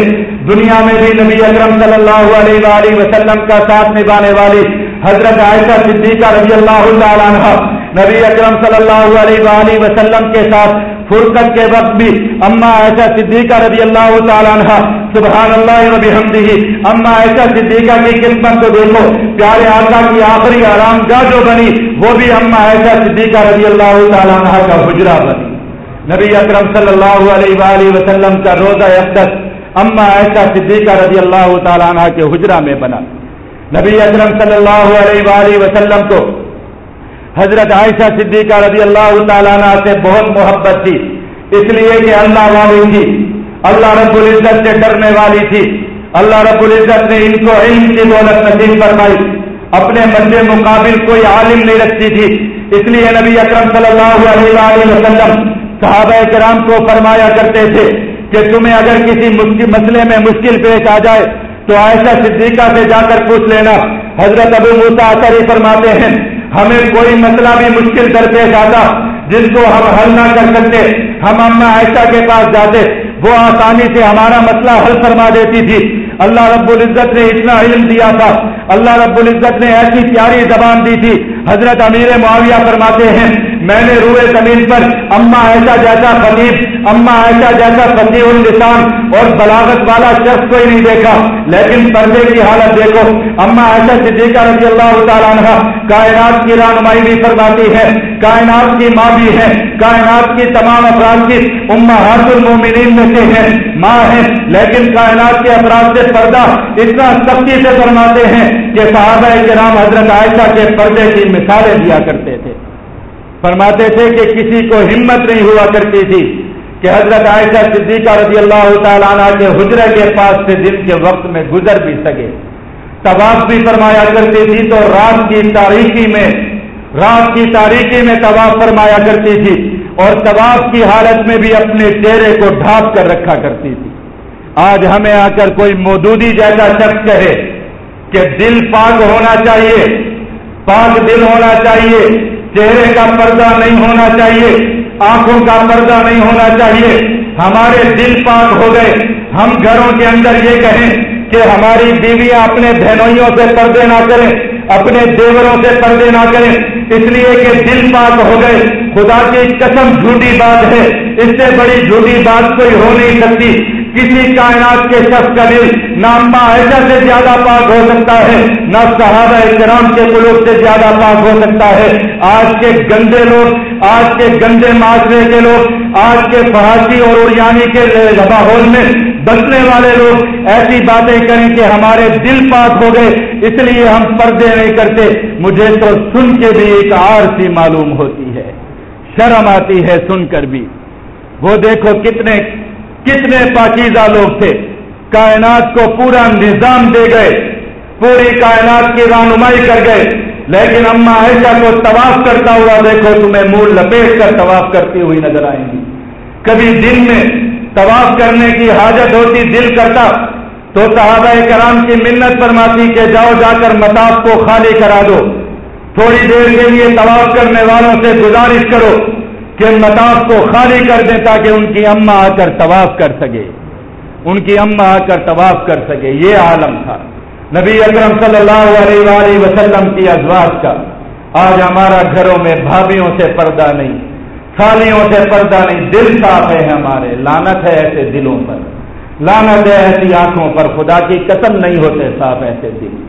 دنیا میں بھی نبی اکرم صلی اللہ علیہ وآلہ وسلم کا ساتھ نبھانے والی حضرت عائشہ صدیقہ رضی اللہ تعالیٰ عنہ نبی اکرم صلی اللہ علیہ وآلہ وسلم کے ساتھ فرقت کے وقت بھی اما ایسا صدیقہ رضی اللہ تعالیٰ عنہ سبحان اللہ ربی حمدی اما ایسا صدیقہ کی قسمت کو دیکھو، پیارے آقا کی آخری آرام گاہ جو بنی، وہ بھی اما ایسا صدیقہ رضی اللہ تعالیٰ عنہ کا حجرا بنی۔ نبی اکرم صلی اللہ علیہ وآلہ وسلم کا روزہ اقدس اما ایسا صدیقہ رضی اللہ تعالیٰ عنہ کے حجرا میں بنا۔ نبی اکرم صلی اللہ علیہ وآلہ وسلم کو حضرت عائشہ صدیقہ رضی اللہ تعالیٰ عنہ سے بہت محبت تھی۔ اس لیے کہ اللہ والی تھی اللہ رب العزت سے ڈرنے والی تھی۔ اللہ رب العزت نے ان کو علم کی دولت نصیب فرمائی۔ اپنے مد مقابل کوئی عالم نہیں رکھتی تھی۔ اس لیے نبی اکرم صلی اللہ علیہ وسلم صحابہ کرام کو فرمایا کرتے تھے کہ تمہیں اگر کسی مسئلے میں مشکل پیش آ جائے تو ایسا صدیقہ سے جا کر پوچھ لینا۔ حضرت ابو موسا اثر ہی فرماتے ہیں ہمیں کوئی مسئلہ بھی مشکل درپیش آتا، جس کو ہم حل نہ کر سکتے، ہم اما ایسا کے پاس جاتے، وہ آسانی سے ہمارا مسئلہ حل فرما دیتی تھی۔ اللہ رب العزت نے اتنا علم دیا تھا۔ اللہ رب العزت نے ایسی پیاری زبان دی تھی۔ حضرت امیر معاویہ فرماتے ہیں میں نے روئے زمین پر اما ایسا جیسا خطیب اما ایسا جیسا فصیح السان اور بلاغت والا شخص کوئی نہیں دیکھا۔ لیکن پردے کی حالت دیکھو، اما ایسا صدیقہ رضی اللہ تعالیٰ عنہ کائنات کی رہنمائی بھی فرماتی ہے، کائنات کی ماں بھی ہے، کائنات کی تمام افراد کی اما حاصل المومنین میں سے ہے، ماں ہے۔ لیکن کائنات کے افراد سے پردہ اتنا سختی سے فرماتے ہیں کہ صحابہ کرام حضرت عائشہ کے پردے کی مثالیں دیا کرتے تھے۔ فرماتے تھے کہ کسی کو ہمت نہیں ہوا کرتی تھی کہ حضرت عائشہ صدیقہ رضی اللہ تعالیٰ عنہ کے حجرے کے پاس سے دن کے وقت میں گزر بھی سکے۔ طواف بھی فرمایا کرتی تھی تو رات کی تاریخی میں رات کی تاریخی میں طواف فرمایا کرتی تھی اور طواف کی حالت میں بھی اپنے چہرے کو ڈھانپ کر رکھا کرتی تھی۔ آج ہمیں آ کر کوئی مودودی جیسا شخص کہے کہ دل پاک ہونا چاہیے، پاک دل ہونا چاہیے چہرے کا پردہ نہیں ہونا چاہیے، آنکھوں کا پردہ نہیں ہونا چاہیے۔ ہمارے دل پاک ہو گئے۔ ہم گھروں کے اندر یہ کہیں کہ ہماری بیویاں اپنے بہنوئیوں سے پردے نہ کریں، اپنے دیوروں سے پردے نہ کریں۔ اس لیے کہ دل پاک ہو گئے۔ خدا کی قسم جھوٹی بات ہے۔ اس سے بڑی جھوٹی بات کوئی ہو نہیں سکتی۔ کسی کائنات کے شخص کا دل نہ ایسا سے زیادہ پاک ہو سکتا ہے، نہ صحابہ کرام کے قلوب سے زیادہ پاک ہو سکتا ہے۔ آج کے گندے لوگ، آج کے گندے معاشرے کے لوگ، آج کے فہاشی اور اڑیانی کے ماحول میں بسنے والے لوگ ایسی باتیں کریں کہ ہمارے دل پاک ہو گئے، اس لیے ہم پردے نہیں کرتے۔ مجھے تو سن کے بھی ایک آر سی معلوم ہوتی ہے، شرم آتی ہے سن کر بھی۔ وہ دیکھو کتنے کتنے پاکیزہ لوگ تھے۔ کائنات کو پورا نظام دے گئے، پوری کائنات کی رہنمائی کر گئے۔ لیکن اما عائشہ کو طواف کرتا ہوا دیکھو، تمہیں مول لپیٹ کر طواف کرتی ہوئی نظر آئیں گی۔ کبھی دن میں طواف کرنے کی حاجت ہوتی دل کرتا، تو صحابہ کرام کی منت فرماتی کہ جاؤ، جا کر متاف کو خالی کرا دو۔ تھوڑی دیر کے لیے طواف کرنے والوں سے گزارش کرو۔ کہ متاف کو خالی کر دیں تاکہ ان کی اما آ کر طواف کر سکے۔ ان کی اما آ کر طواف کر سکے۔ یہ عالم تھا۔ نبی اکرم صلی اللہ علیہ وآلہ وسلم کی ازواج کا۔ آج ہمارا گھروں میں بھابھیوں سے پردہ نہیں خالیوں سے پردہ نہیں۔ دل صاف ہے ہمارے۔ لانت ہے ایسے دلوں پر۔ لانت ہے ایسی آنکھوں پر۔ خدا کی قسم نہیں ہوتے صاف ایسے دل۔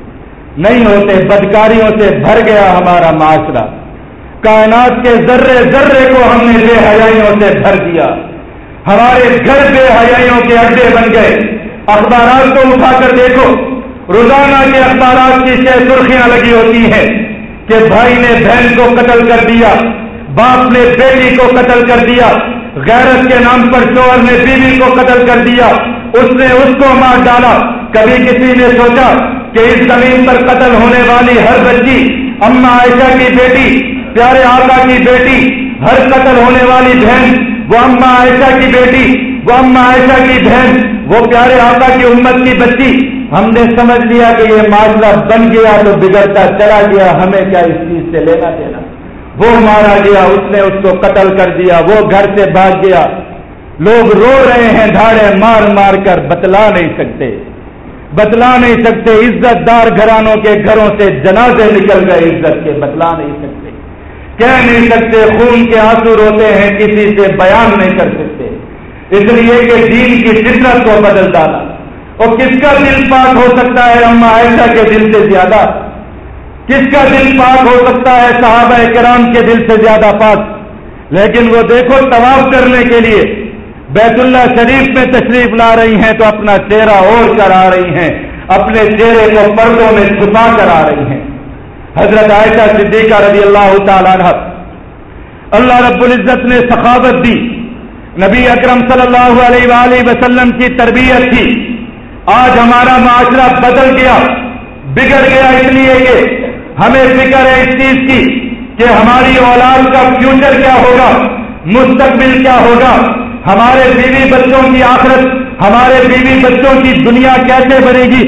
نہیں ہوتے بدکاریوں سے بھر گیا ہمارا معاشرہ۔ کائنات کے ذرے ذرے کو ہم نے بے حیائیوں سے بھر دیا۔ ہمارے گھر بے حیائیوں کے اڈے بن گئے۔ اخبارات کو اٹھا کر دیکھو۔ روزانہ کے اخبارات کی سے سرخیاں لگی ہوتی ہیں کہ بھائی نے بہن کو قتل کر دیا، باپ نے بیٹی کو قتل کر دیا، غیرت کے نام پر چور نے بیوی کو قتل کر دیا، اس نے اس کو مار ڈالا۔ کبھی کسی نے سوچا کہ اس زمین پر قتل ہونے والی ہر بچی اما عائشہ کی بیٹی پیارے آقا کی بیٹی، ہر قتل ہونے والی بہن، وہ اما عائشہ کی بیٹی، وہ اما عائشہ کی بہن، وہ پیارے آقا کی امت کی بچی۔ ہم نے سمجھ لیا کہ یہ معاملہ بن گیا تو بگڑتا چلا گیا، ہمیں کیا اس چیز سے لینا دینا؟ وہ مارا گیا، اس نے اس کو قتل کر دیا، وہ گھر سے بھاگ گیا۔ لوگ رو رہے ہیں، دھاڑے مار مار کر بتلا نہیں سکتے۔ بتلا نہیں سکتے عزت دار گھرانوں کے گھروں سے جنازے نکل گئے، عزت کے، بتلا نہیں سکتے۔ کہہ نہیں سکتے، خون کے آنسو روتے ہیں، کسی سے بیان نہیں کر سکتے۔ اس لیے کہ دین کی فطرت کو بدل ڈالا۔ اور کس کا دل پاک ہو سکتا ہے اما عائشہ کے دل سے زیادہ؟ کس کا دل پاک ہو سکتا ہے صحابہ کرام کے دل سے زیادہ پاک؟ لیکن وہ دیکھو، طواف کرنے کے لیے بیت اللہ شریف میں تشریف لا رہی ہیں تو اپنا چہرہ اوڑھ کر آ رہی ہیں، اپنے چہرے کو پردوں میں چھپا کر آ رہی ہیں۔ حضرت عائشہ صدیقہ رضی اللہ تعالیٰ عنہ۔ اللہ رب العزت نے سخاوت دی۔ نبی اکرم صلی اللہ علیہ وآلہ وسلم کی تربیت تھی آج ہمارا معاشرہ بدل گیا، بگڑ گیا اس لیے کہ ہمیں فکر ہے اس چیز کی کہ ہماری اولاد کا فیوچر کیا ہوگا، مستقبل کیا ہوگا، ہمارے بیوی بچوں کی آخرت، ہمارے بیوی بچوں کی دنیا کیسے بنے گی،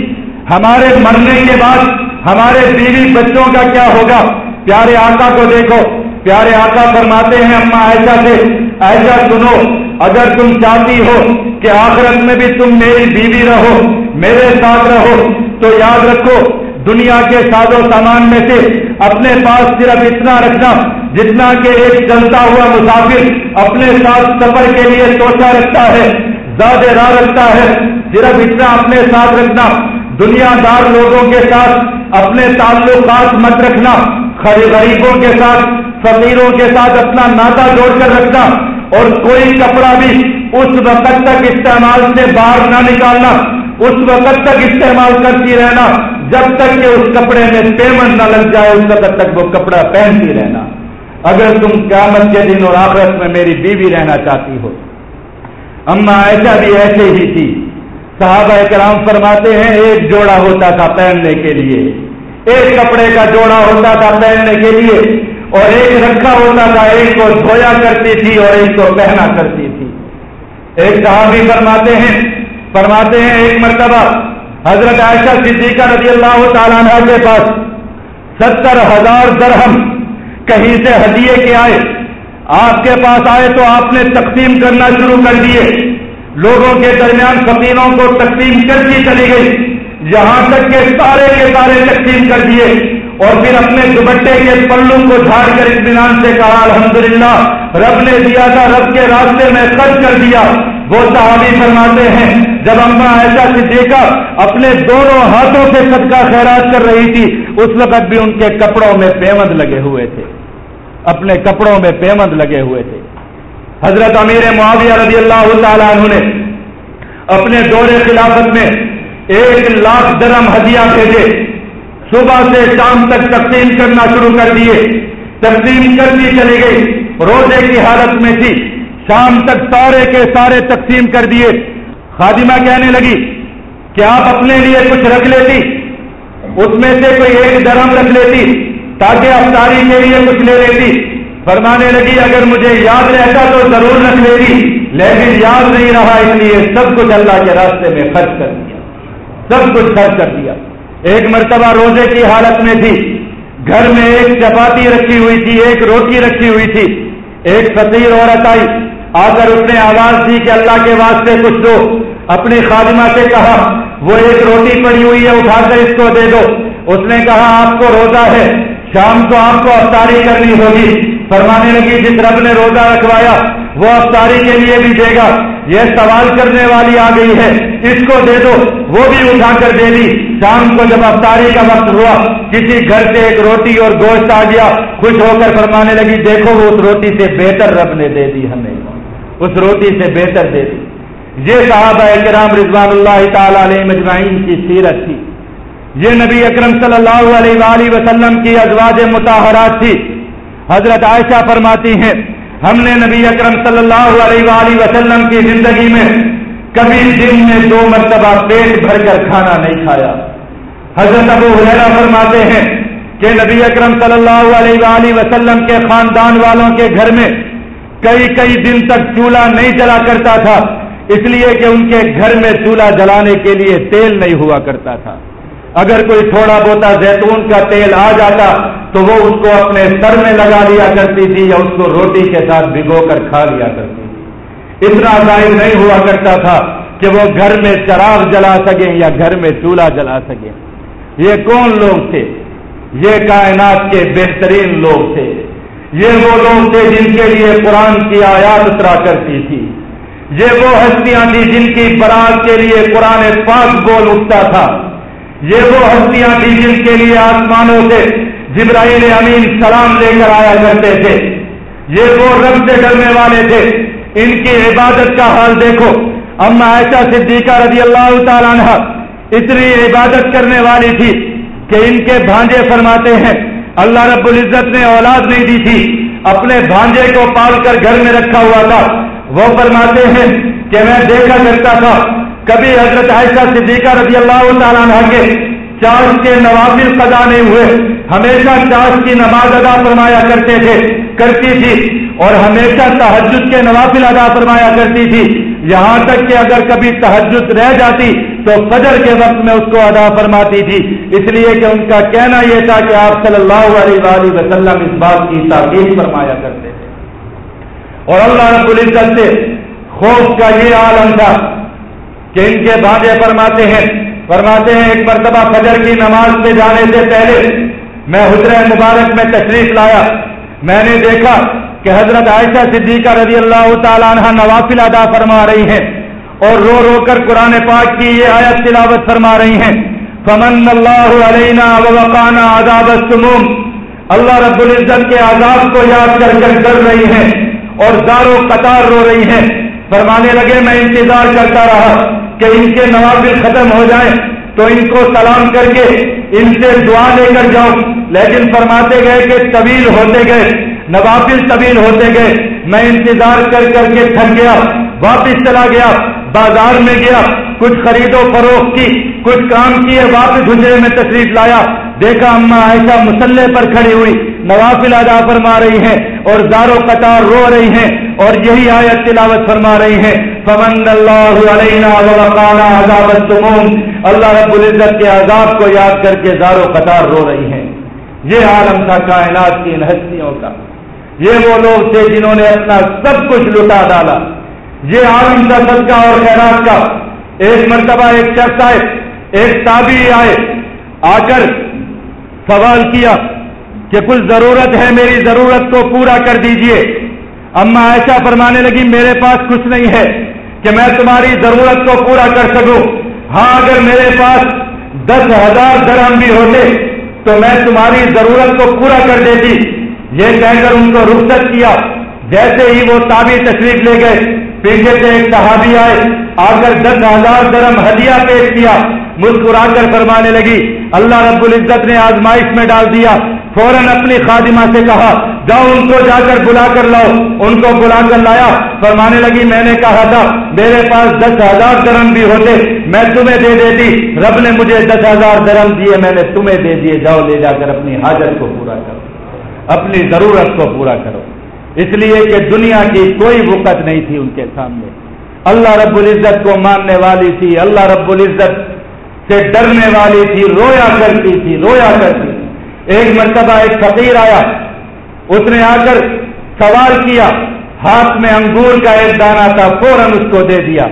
ہمارے مرنے کے بعد ہمارے بیوی بچوں کا کیا ہوگا؟ پیارے آقا کو دیکھو، پیارے آقا فرماتے ہیں، اما ایسا سے ایسا سنو، اگر تم چاہتی ہو کہ آخرت میں بھی تم میری بیوی رہو، میرے ساتھ رہو، تو یاد رکھو، دنیا کے ساز و سامان میں سے اپنے پاس صرف اتنا رکھنا، جتنا کہ ایک چلتا ہوا مسافر اپنے ساتھ سفر کے لیے سوچا رکھتا ہے، زیادہ راہ رکھتا ہے، صرف اتنا اپنے ساتھ رکھنا۔ دنیا دار لوگوں کے ساتھ اپنے تعلقات مت رکھنا غریبوں کے ساتھ، فقیروں کے ساتھ اپنا ناتا جوڑ کر رکھنا اور کوئی کپڑا بھی اس وقت تک استعمال سے باہر نہ نکالنا، اس وقت تک استعمال کرتی رہنا جب تک کہ اس کپڑے میں پیمنٹ نہ لگ جائے، اس وقت تک وہ کپڑا پہنتی رہنا۔ اگر تم قیامت کے دن اور آخرت میں میری بیوی رہنا چاہتی ہو۔ اما ایسا بھی ایسے ہی تھی۔ صحابہ کرام فرماتے ہیں، ایک جوڑا ہوتا تھا پہننے کے لیے۔ ایک کپڑے کا جوڑا ہوتا تھا پہننے کے لیے۔ اور ایک رکھا ہوتا تھا، ایک کو دھویا کرتی تھی اور ایک کو پہنا کرتی تھی۔ ایک صحابی فرماتے ہیں فرماتے ہیں ایک مرتبہ حضرت عائشہ صدیقہ رضی اللہ تعالیٰ عنہ کے پاس ستر ہزار درہم کہیں سے ہدیے کے آئے۔ آپ کے پاس آئے تو آپ نے تقسیم کرنا شروع کر دیے۔ لوگوں کے درمیان فقیروں کو تقسیم کرتی چلی گئی۔ یہاں تک کہ سارے کے سارے تقسیم کر دیے۔ اور پھر اپنے دوپٹے کے پلوں کو جھاڑ کر اطمینان سے کہا، الحمدللہ، رب نے دیا تھا، رب کے راستے میں خرچ کر دیا۔ وہ صحابی فرماتے ہیں، جب اما ایسا سے دیکھا، اپنے دونوں ہاتھوں سے صدقہ خیرات کر رہی تھی، اس وقت بھی ان کے کپڑوں میں پیمند لگے ہوئے تھے۔ اپنے کپڑوں میں پیمند لگے ہوئے تھے۔ حضرت امیر معاویہ رضی اللہ تعالیٰ عنہ نے اپنے دور خلافت میں ایک لاکھ درم ہدیہ بھیجے۔ صبح سے شام تک تقسیم کرنا شروع کر دیے۔ تقسیم کرتی چلی گئی۔ روزے کی حالت میں تھی۔ شام تک سارے کے سارے تقسیم کر دیے۔ خادمہ کہنے لگی کہ آپ اپنے لیے کچھ رکھ لیتی۔ اس میں سے کوئی ایک درم رکھ لیتی تاکہ افطاری کے لیے کچھ لے لیتی۔ فرمانے لگی، اگر مجھے یاد رہتا تو ضرور رکھ لیتی لیکن یاد نہیں رہا، اس لیے سب کچھ اللہ کے راستے میں خرچ کر دیا۔ سب کچھ خرچ کر دیا۔ ایک مرتبہ روزے کی حالت میں تھی۔ گھر میں ایک چپاتی رکھی ہوئی تھی، ایک روٹی رکھی ہوئی تھی۔ ایک فقیر عورت آئی۔ آ کر اس نے آواز دی کہ اللہ کے واسطے کچھ دو۔ اپنی خادمہ سے کہا، وہ ایک روٹی پڑی ہوئی ہے، اٹھا کر اس کو دے دو۔ اس نے کہا، آپ کو روزہ ہے، شام کو آپ کو افطاری کرنی ہوگی۔ فرمانے لگی، جس رب نے روزہ رکھوایا، وہ افطاری کے لیے بھی دے گا۔ یہ سوال کرنے والی آ گئی ہے۔ اس کو دے دو۔ وہ بھی اٹھا کر دے دی شام کو جب افطاری کا وقت ہوا، کسی گھر سے ایک روٹی اور گوشت آ گیا۔ خوش ہو کر فرمانے لگی، دیکھو وہ اس روٹی سے بہتر رب نے دے دی ہمیں۔ اس روٹی سے بہتر دے دی۔ یہ صحابہ کرام رضوان اللہ تعالی علیہ مجمعین کی سیرت تھی۔ یہ نبی اکرم صلی اللہ علیہ وآلہ وسلم کی ازواج متحرات تھی۔ حضرت عائشہ فرماتی ہیں، ہم نے نبی اکرم صلی اللہ علیہ وآلہ وسلم کی زندگی میں کبھی دن میں دو مرتبہ پیٹ بھر کر کھانا نہیں کھایا۔ حضرت ابو حیرا فرماتے ہیں کہ نبی اکرم صلی اللہ علیہ وآلہ وسلم کے خاندان والوں کے گھر میں کئی کئی دن تک چولہا نہیں جلا کرتا تھا، اس لیے کہ ان کے گھر میں چولہا جلانے کے لیے تیل نہیں ہوا کرتا تھا۔ اگر کوئی تھوڑا بوتا زیتون کا تیل آ جاتا تو وہ اس کو اپنے سر میں لگا لیا کرتی تھی یا اس کو روٹی کے ساتھ بھگو کر کھا لیا کرتی تھی۔ اتنا ظاہر نہیں ہوا کرتا تھا کہ وہ گھر میں چراغ جلا سکیں یا گھر میں چولہا جلا سکیں۔ یہ کون لوگ تھے؟ یہ کائنات کے بہترین لوگ تھے۔ یہ وہ لوگ تھے جن کے لیے قرآن کی آیات اترا کرتی تھی۔ یہ وہ ہستیاں تھیں جن کی برات کے لیے قرآن پاک بول اٹھتا تھا۔ یہ وہ ہستیاں تھیں جن کے لیے آسمانوں سے جبرائیل امین سلام لے کر آیا کرتے تھے۔ یہ وہ رب سے ڈرنے والے تھے۔ ان کی عبادت کا حال دیکھو۔ اما ایسا صدیقہ رضی اللہ تعالیٰ عنہ اتنی عبادت کرنے والی تھی کہ ان کے بھانجے فرماتے ہیں، اللہ رب العزت نے اولاد نہیں دی تھی، اپنے بھانجے کو پال کر گھر میں رکھا ہوا تھا۔ وہ فرماتے ہیں کہ میں دیکھا کرتا تھا۔ کبھی حضرت عائشہ صدیقہ رضی اللہ تعالیٰ عنہ کے چاش کے نوافل قضا نہیں ہوئے۔ ہمیشہ چاش کی نماز ادا فرمایا کرتے تھے، کرتی تھی، اور ہمیشہ تحجد کے نوافل ادا فرمایا کرتی تھی۔ یہاں تک کہ اگر کبھی تحجد رہ جاتی تو فجر کے وقت میں اس کو ادا فرماتی تھی۔ اس لیے کہ ان کا کہنا یہ تھا کہ آپ صلی اللہ علیہ وآلہ وسلم اس بات کی تاکید فرمایا کرتے تھے۔ اور اللہ رب العزت سے خوف کا یہ عالم تھا کہ ان کے بھاجے فرماتے ہیں فرماتے ہیں، ایک مرتبہ فجر کی نماز پہ جانے سے پہلے میں حضر مبارک میں تشریف لایا۔ میں نے دیکھا کہ حضرت عائشہ صدیقہ رضی اللہ تعالیٰ عنہ نوافل ادا فرما رہی ہیں اور رو رو کر قرآن پاک کی یہ آیت تلاوت فرما رہی ہیں۔ فمن اللہ علینا وقانا عذاب السموم۔ اللہ رب العزت کے عذاب کو یاد کر کر ڈر رہی ہیں اور زارو قطار رو رہی ہیں۔ فرمانے لگے، میں انتظار کرتا رہا کہ ان کے نوافل ختم ہو جائیں تو ان کو سلام کر کے ان سے دعا لے کر جاؤ لیکن فرماتے گئے کہ طویل ہوتے گئے، نوافل طویل ہوتے گئے۔ میں انتظار کر کر کے تھک گیا، واپس چلا گیا، بازار میں گیا، کچھ خرید و فروخت کی، کچھ کام کیے، واپس حجرے میں تشریف لایا۔ دیکھا اما ایسا مسلح پر کھڑی ہوئی، نوافل ادا فرما رہی ہیں اور زارو قطار رو رہی ہیں اور یہی آیت تلاوت فرما رہی ہیں۔ فمن اللہ علینا عذاب السموم۔ اللہ رب العزت کے عذاب کو یاد کر کے زارو قطار رو رہی ہیں۔ یہ عالم تھا کائنات کی ان ہستیوں کا۔ یہ وہ لوگ تھے جنہوں نے اپنا سب کچھ لٹا ڈالا۔ یہ عالم تھا صدقہ اور خیرات کا۔ ایک مرتبہ ایک شخص آئے، ایک تابی آئے، آ کر سوال کیا کہ کچھ ضرورت ہے میری، ضرورت کو پورا کر دیجیے۔ اما ایسا فرمانے لگی، میرے پاس کچھ نہیں ہے کہ میں تمہاری ضرورت کو پورا کر سکوں۔ ہاں اگر میرے پاس دس ہزار درہم بھی ہوتے تو میں تمہاری ضرورت کو پورا کر دیتی۔ یہ کہہ کر ان کو رخصت کیا۔ جیسے ہی وہ تابی تشریف لے گئے، پیچھے سے ایک صحابی آئے۔ آ کر دس ہزار درم ہدیہ پیش کیا۔ مسکرا کر فرمانے لگی، اللہ رب العزت نے آزمائش میں ڈال دیا۔ فوراً اپنی خادمہ سے کہا، جاؤ ان کو جا کر بلا کر لاؤ۔ ان کو بلا کر لایا۔ فرمانے لگی، میں نے کہا تھا میرے پاس دس ہزار درم بھی ہوتے۔ میں تمہیں دے دیتی۔ رب نے مجھے دس ہزار درم دیے، میں نے تمہیں دے دیے۔ جاؤ، لے جا کر اپنی حاجت کو پورا کرو۔ اپنی ضرورت کو پورا کرو۔ اس لیے کہ دنیا کی کوئی وقت نہیں تھی ان کے سامنے۔ اللہ رب العزت کو ماننے والی تھی۔ اللہ رب العزت سے ڈرنے والی تھی، رویا کرتی تھی، رویا کرتی تھی۔ ایک مرتبہ ایک فقیر آیا، اس نے آ کر سوال کیا، ہاتھ میں انگور کا ایک دانہ تھا، فوراً اس کو دے دیا۔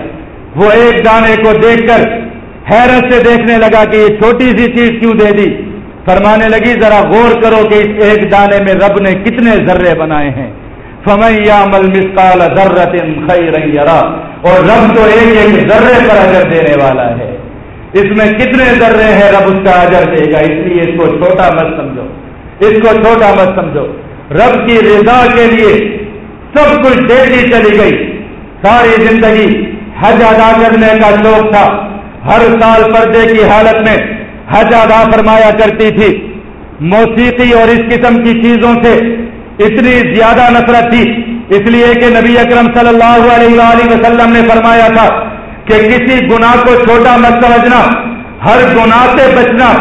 وہ ایک دانے کو دیکھ کر حیرت سے دیکھنے لگا کہ یہ چھوٹی سی چیز کیوں دے دی۔ فرمانے لگی، ذرا غور کرو کہ اس ایک دانے میں رب نے کتنے ذرے بنائے ہیں۔ فمیا مل مسکال ذرت خیر اور رب تو ایک ایک ذرے پر اجر دینے والا ہے۔ اس میں کتنے ذرے ہیں رب اس کا اجر دے گا؟ اس لیے اس کو چھوٹا مت سمجھو۔ اس کو چھوٹا مت سمجھو۔ رب کی رضا کے لیے سب کچھ دیتی چلی گئی۔ ساری زندگی حج ادا کرنے کا شوق تھا۔ ہر سال پردے کی حالت میں حج ادا فرمایا کرتی تھی۔ موسیقی اور اس قسم کی چیزوں سے اتنی زیادہ نفرت تھی۔ اس لیے کہ نبی اکرم صلی اللہ علیہ وآلہ وسلم نے فرمایا تھا کہ کسی گناہ کو چھوٹا مت سمجھنا، ہر گناہ سے بچنا،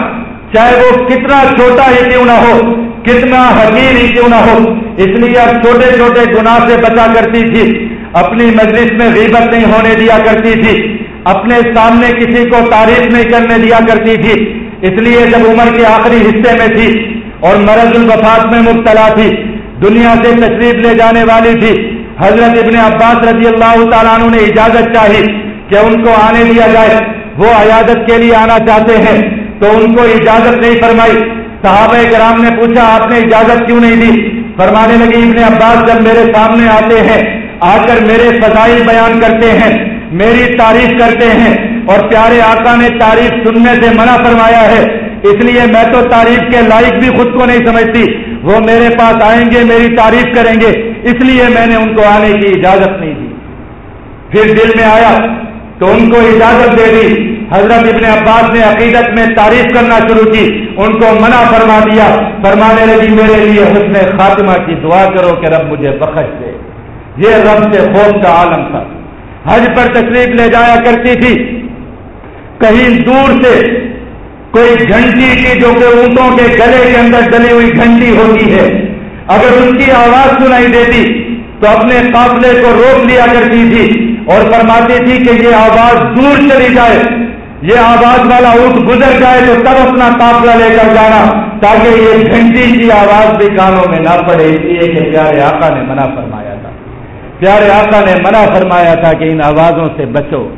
چاہے وہ کتنا چھوٹا ہی کیوں نہ ہو، کتنا حقیر ہی کیوں نہ ہو۔ اس لیے اب چھوٹے چھوٹے گناہ سے بچا کرتی تھی، اپنی مجلس میں غیبت نہیں ہونے دیا کرتی تھی، اپنے سامنے کسی کو تعریف نہیں کرنے دیا کرتی تھی۔ اس لیے جب عمر کے آخری حصے میں تھی اور مرض الوفات میں مبتلا تھی، دنیا سے تشریف لے جانے والی تھی، حضرت ابن عباس رضی اللہ تعالیٰ عنہ نے اجازت چاہی۔ کہ ان کو آنے دیا جائے، وہ عیادت کے لیے آنا چاہتے ہیں، تو ان کو اجازت نہیں فرمائی۔ صحابہ کرام نے پوچھا، آپ نے اجازت کیوں نہیں دی؟ فرمانے لگی ابن عباس جب میرے سامنے آتے ہیں، آ کر میرے فضائل بیان کرتے ہیں، میری تعریف کرتے ہیں، اور پیارے آقا نے تعریف سننے سے منع فرمایا ہے۔ اس لیے میں تو تعریف کے لائق بھی خود کو نہیں سمجھتی۔ وہ میرے پاس آئیں گے، میری تعریف کریں گے۔ اس لیے میں نے ان کو آنے کی اجازت نہیں دی۔ پھر دل میں آیا تو ان کو اجازت دے دی۔ حضرت ابن عباس نے عقیدت میں تعریف کرنا شروع کی۔ ان کو منع فرما دیا۔ فرمانے لگی، میرے لیے حسن خاتمہ کی دعا کرو کہ رب مجھے بخش دے۔ یہ رب سے خوف کا عالم تھا۔ حج پر تشریف لے جایا کرتی تھی۔ کہیں دور سے کوئی گھنٹی کی جو کہ اونٹوں کے گلے کے اندر ڈلی ہوئی گھنٹی ہوتی ہے، اگر ان کی آواز سنائی دیتی تو اپنے قافلے کو روک لیا کرتی تھی۔ اور فرماتی تھی کہ یہ آواز دور چلی جائے۔ یہ آواز والا اونٹ گزر جائے تو تب اپنا قافلہ لے کر جانا، تاکہ یہ گھنٹی کی آواز بھی کانوں میں نہ پڑے۔ اس لیے کہ پیارے آقا نے منع فرمایا تھا۔ پیارے آقا نے منع فرمایا تھا کہ ان آوازوں سے بچو۔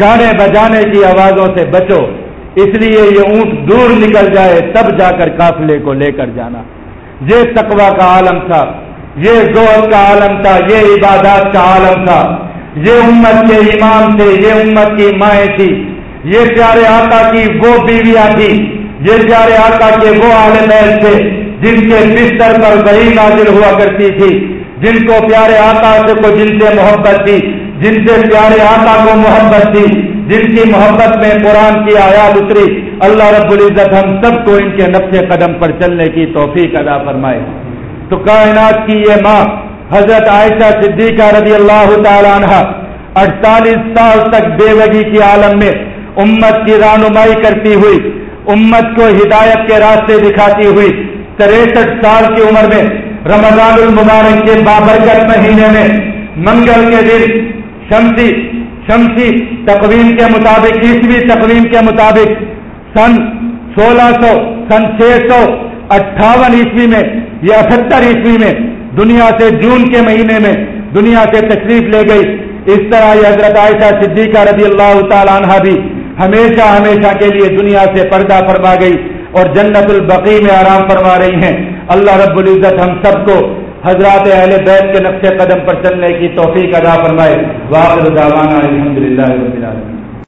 گانے بجانے کی آوازوں سے بچو۔ اس لیے یہ اونٹ دور نکل جائے، تب جا کر قافلے کو لے کر جانا۔ یہ تقوا کا عالم تھا۔ یہ زور کا عالم تھا۔ یہ عبادات کا عالم تھا۔ یہ امت کے امام تھے، یہ امت کی مائیں تھی۔ یہ پیارے آقا کی وہ بیویاں تھی یہ پیارے آقا کے وہ عالم تھے جن کے بستر پر وہی نازل ہوا کرتی تھی۔ جن کو پیارے آقا سے کو جن سے محبت تھی۔ جن سے پیارے آقا کو محبت تھی۔ جن کی محبت میں قرآن کی آیات اتری۔ اللہ رب العزت ہم سب کو ان کے نقش قدم پر چلنے کی توفیق ادا فرمائے۔ تو کائنات کی یہ ماں حضرت عائشہ صدیقہ رضی اللہ تعالیٰ عنہ اڑتالیس سال تک بے وگی کی عالم میں امت کی رہنمائی کرتی ہوئی، امت کو ہدایت کے راستے دکھاتی ہوئی، تریسٹھ سال کی عمر میں رمضان المبارک کے بابرکت مہینے میں منگل کے دن شمسی شمسی تقویم کے مطابق، عیسوی تقویم کے مطابق سن سولہ سو، سن چھ سو اٹھاون عیسوی میں یا اٹھہتر عیسوی میں دنیا سے جون کے مہینے میں دنیا سے تشریف لے گئی۔ اس طرح یہ حضرت عائشہ صدیقہ رضی اللہ تعالیٰ عنہ بھی ہمیشہ ہمیشہ کے لیے دنیا سے پردہ فرما گئی اور جنت البقی میں آرام فرما رہی ہیں۔ اللہ رب العزت ہم سب کو حضرات اہل بیت کے نقش قدم پر چلنے کی توفیق ادا فرمائے۔ واقع الحمد للہ